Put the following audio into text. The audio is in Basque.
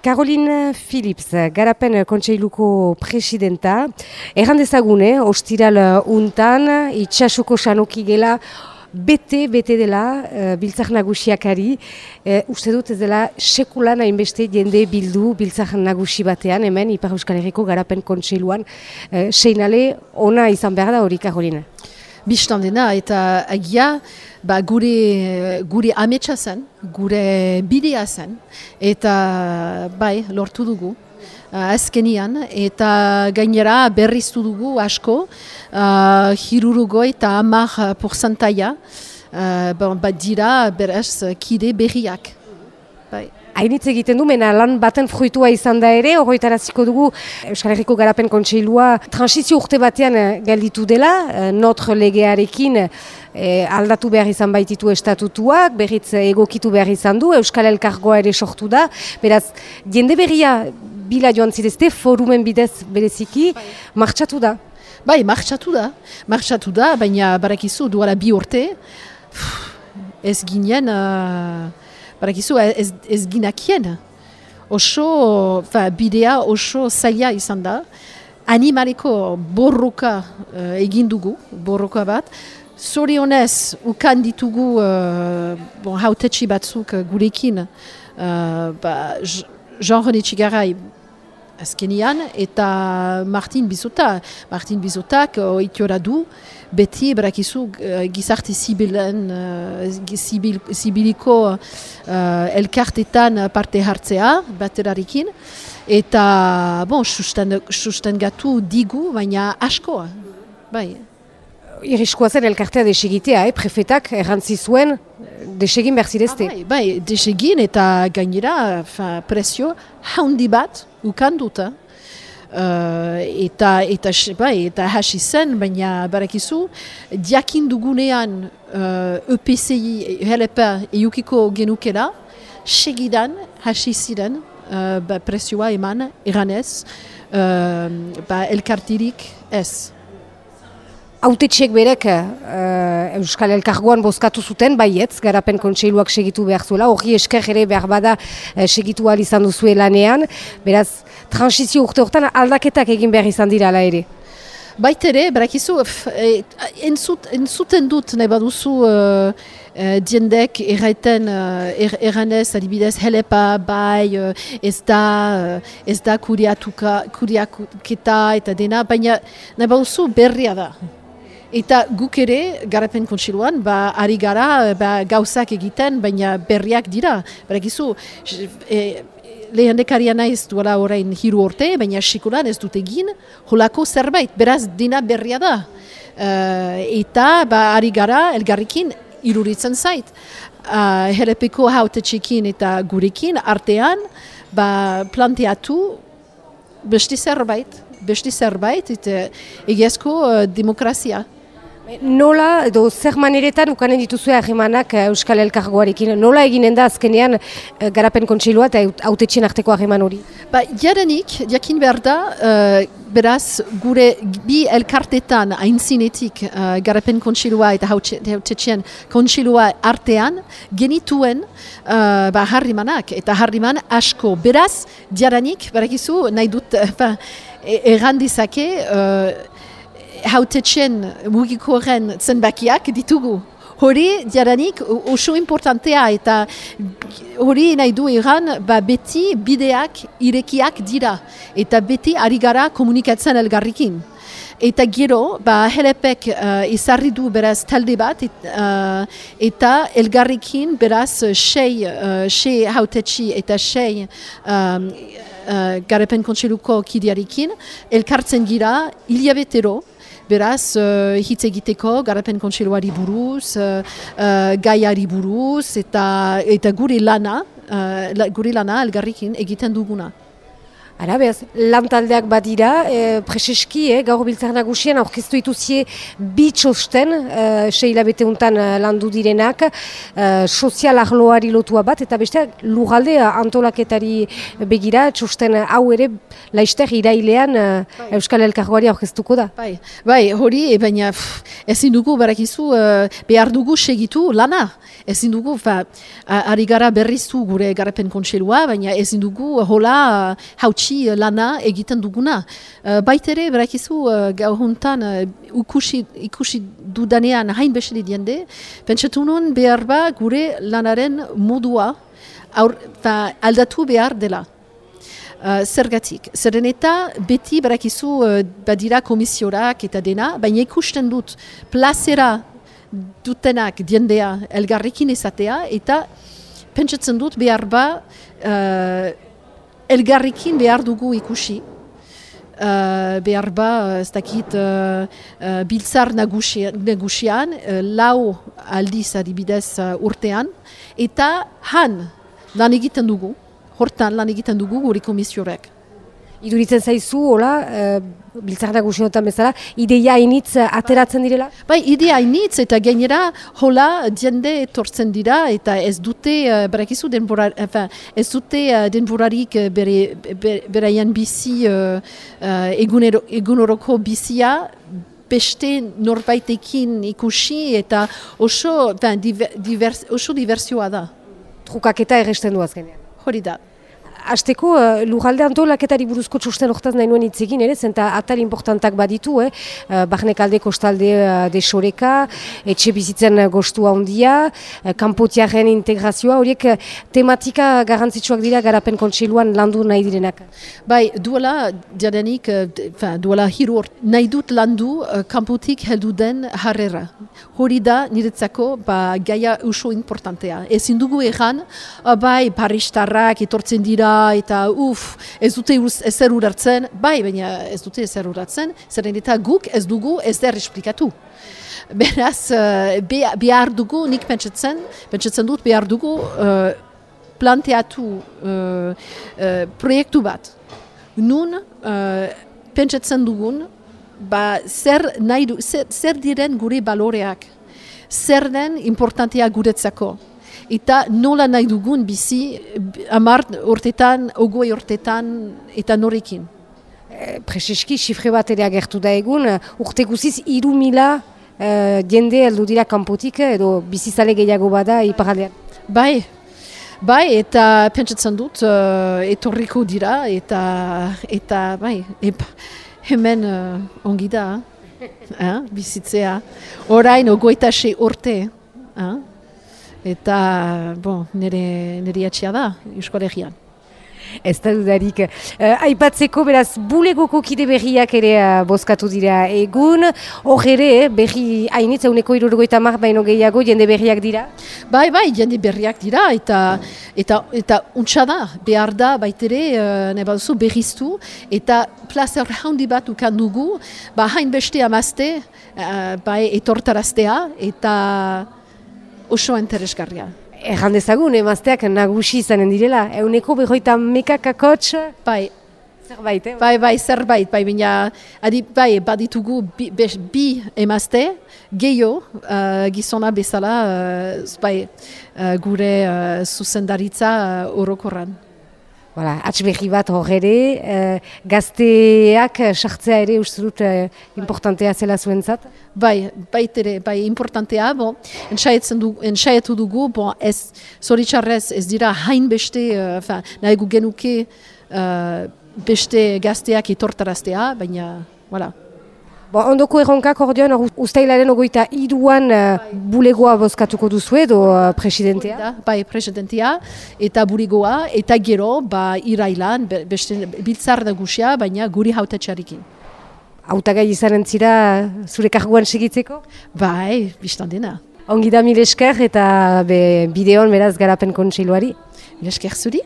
Caroline Philips, garapen kontseiluko presidenta. Erran dezagune, ostiral untan, itxasuko sanoki gela, bete, bete dela, uh, biltzak nagusiakari. Uh, uste dut ez dela sekulan hainbeste jende bildu biltzak nagusi batean, hemen Ipar Euskal Herriko garapen kontseiluan. Uh, seinale, ona izan behar da hori, Caroline? Bistan dena, eta agia, ba, gure, gure ametsa zen, gure bidea zen, eta bai, lortu dugu. Uh, azkenian, eta gainera berriztu dugu asko, uh, hirurugo eta amar porzantaia, uh, bat dira beraz kide berriak. Bai. Hainitz egiten du, mena lan baten fruitua izan da ere, horretaraziko dugu Euskal Herriko Garapen Kontseilua transizio urte batean gelditu dela, notre legearekin e, aldatu behar izan baititu estatutuak, berriz egokitu behar izan du, Euskal Elkargoa ere sortu da, beraz, jende berria bila joan zidezte, forumen bidez bereziki, martxatu da. Bai, martxatu da, martxatu da, baina barakizu duala bi urte, ez ginen, uh, barakizu ez, ez ginakien, oso, fa, bidea oso zaila izan da, animaleko borroka uh, egin dugu, borroka bat, Zorionez, ukan ditugu uh, bon, hautetxi batzuk uh, gurekin, uh, ba, Jean René Txigarai azkenian, eta Martin Bizota. Martin Bizotak uh, oitiora du, beti berakizu uh, gizarte zibilen, uh, zibil, zibiliko uh, elkartetan parte hartzea, baterarikin, eta bon, susten, susten gatu digu, baina askoa. Bai. Iriskoa zen elkartea desegitea, eh? prefetak errantzi zuen desegin behar zirezte. Ah, bai, bai, desegin eta gainera fa, presio haundi bat ukanduta. Uh, eta, eta, bai, eta hasi zen, baina barakizu, diakin dugunean uh, EPCI helepa eukiko genukela, segidan hasi ziren uh, ba, presioa eman, eranez, uh, ba, elkartirik ez. Autetxek berek uh, Euskal Elkargoan bozkatu zuten, baietz, garapen kontseiluak segitu behar zuela, hori esker ere behar bada uh, segitu izan duzue lanean, beraz, transizio urte horretan aldaketak egin behar izan dira ala ere. Baitere, berakizu, e, entzut, entzuten dut nahi baduzu uh, uh, diendek erraiten uh, er, erranez adibidez helepa bai uh, ez da, uh, ez da kuriaketa eta dena, baina nahi baduzu berria da. Eta guk ere, garapen kontsiluan, ba, ari gara ba, gauzak egiten, baina berriak dira. Berakizu, e, lehen dekaria naiz duela orain hiru orte, baina sikulan ez dut egin, holako zerbait, beraz dina berria da. Uh, eta ba, ari gara, elgarrikin, iruritzen zait. Uh, Herepeko haute txekin eta gurekin, artean, ba, planteatu besti zerbait, besti zerbait, eta egiazko uh, demokrazia. Nola, edo zer maneretan ukanen dituzue ahimanak eh, Euskal Elkargoarekin? Nola eginen da azkenean uh, garapen kontseilua eta autetxien arteko ahiman hori? Ba, jaranik, jakin behar da, uh, beraz, gure bi elkartetan aintzinetik uh, garapen kontseilua eta autetxien kontseilua artean, genituen uh, ba, harrimanak eta harriman asko. Beraz, jaranik, barakizu, nahi dut, uh, errandizake, uh, hautetxen mugiko horren zenbakiak ditugu. Hori, diaranik, oso importantea eta hori nahi du iran, ba beti bideak irekiak dira. Eta beti ari gara komunikatzen elgarrikin. Eta gero, ba, helepek uh, izarri du beraz talde bat, uh, eta elgarrikin beraz sei, uh, sei hautetxi eta sei um, uh, garepen kontseluko kidiarikin, elkartzen gira hilabetero, Beraz, uh, hitz egiteko, garapen kontseiluari buruz, uh, gaiari buruz, eta, eta gure lana, uh, gure lana elgarrikin egiten duguna. Ara, behaz, lantaldeak badira, e, preseski, eh, gaur biltzak nagusien, aurkeztu ituzie bi txosten, e, seila bete untan e, landu direnak, e, sozial arloari lotua bat, eta beste lugalde antolaketari begira, txosten hau ere, laizter irailean e, bai. Euskal Elkargoari aurkeztuko da. Bai, bai hori, e, baina ezin dugu, barakizu, e, behar dugu segitu lana. Ezin dugu, fa, ari gara berriztu gure garapen kontselua, baina ezin dugu, hola, hautsi lana egiten duguna. Uh, baitere, berakizu, uh, gauruntan uh, ikusi, ikusi dudanean hain besedi diende, pentsatu nuen behar ba gure lanaren modua aur, ta, aldatu behar dela. Uh, zergatik. Zeren eta beti berakizu uh, badira komisiorak eta dena, baina ikusten dut plazera dutenak diendea elgarrekin ezatea eta pentsatzen dut behar ba elgarrikin behar dugu ikusi. Uh, behar ba, ez dakit, uh, uh, biltzar nagusian, uh, lau aldiz adibidez uh, urtean, eta han lan egiten dugu, hortan lan egiten dugu guri komisiorek. Iduritzen zaizu, hola, e, biltzak nagusionetan bezala, ideia hainitz ateratzen direla? Bai, idea hainitz eta gainera, hola, diende etortzen dira eta ez dute, uh, berakizu, denbora, enfin, ez dute uh, denborarik bere, beraian bizi, uh, uh, egunoroko bizia, beste norbaitekin ikusi eta oso, divers, oso diversioa da. Trukaketa erresten du azkenean. Hori da. Azteko, uh, lujalde antolaketari buruzko txusten hortaz nahi nuen itzegin, ere, zenta atal importantak baditu, eh? Uh, Barnek alde kostalde uh, desoreka, etxe bizitzen gostu handia, uh, kanpotiaren integrazioa, horiek tematika garrantzitsuak dira garapen kontseiluan landu nahi direnak. Bai, duela, diadenik, uh, duela hiru nahi dut landu uh, kanpotik heldu den harrera. Hori da, niretzako, ba, gaia uso importantea. Ezin dugu egan, uh, bai, paristarrak etortzen dira, eta uf, ez dute ezer urartzen, bai, baina ez dute ezer urartzen, zeren eta guk ez dugu ez der esplikatu. Beraz, uh, behar dugu, nik pentsatzen, pentsatzen dut behar dugu uh, planteatu uh, proiektu bat. Nun, uh, pentsatzen dugun, ba, zer, nahi du, zer, zer diren gure baloreak, zer den importantea guretzako eta nola nahi dugun bizi amar urtetan, ogoi urtetan eta norekin. E, Prezeski, xifre bat ere agertu da egun, urte guziz iru mila e, jende heldu dira kanpotik edo bizizale gehiago bada iparaldean. Bai, bai eta pentsatzen dut uh, etorriko dira eta, eta bai, hemen uh, ongi da, eh, bizitzea. Orain ogoita xe urte. Eh? Eta bon, nire, nire atxia da, Euskal Herrian. Ez da dudarik. Uh, aipatzeko beraz bulegoko kide berriak ere uh, bozkatu dira egun. Hor ere, berri hainitz, eguneko irurgoita mar baino gehiago, jende berriak dira? Bai, bai, jende berriak dira, eta eta, eta untsa da, behar da, baitere, uh, nahi baduzu, berriztu, eta plazer handi bat ukan dugu, ba, hain beste amazte, uh, bai, etortaraztea, eta oso interesgarria. Erran dezagun, emazteak nagusi izanen direla, euneko behoita mekakakotx? Bai. Zerbait, eh? Bai, bai, zerbait, bai, baina, adi, bai, baditugu bi, bi emazte, gehiago, uh, gizona bezala, uh, bai, uh, gure uh, zuzendaritza uh, orokorran. Voilà, atxberri bat hor ere, uh, gazteak sartzea ere uste dut uh, importantea zela zuentzat? Bai, bai ere, bai importantea, bon, entxaietu dugu, bon, ez, zoritxarrez ez dira hain beste, uh, nahi gu genuke uh, beste gazteak etortaraztea, baina, voilà. Bo, ondoko erronkak ordean, ustailaren ogoita iduan uh, bulegoa bozkatuko duzu edo uh, presidentea? Da, bai, presidentea eta bulegoa eta gero ba, irailan beste biltzar nagusia, baina guri hautatxarikin. Hautagai izaren zira zure karguan segitzeko? Bai, biztan dena. Ongi da mil esker eta be, bideon beraz garapen kontseiluari? Mil esker zuri?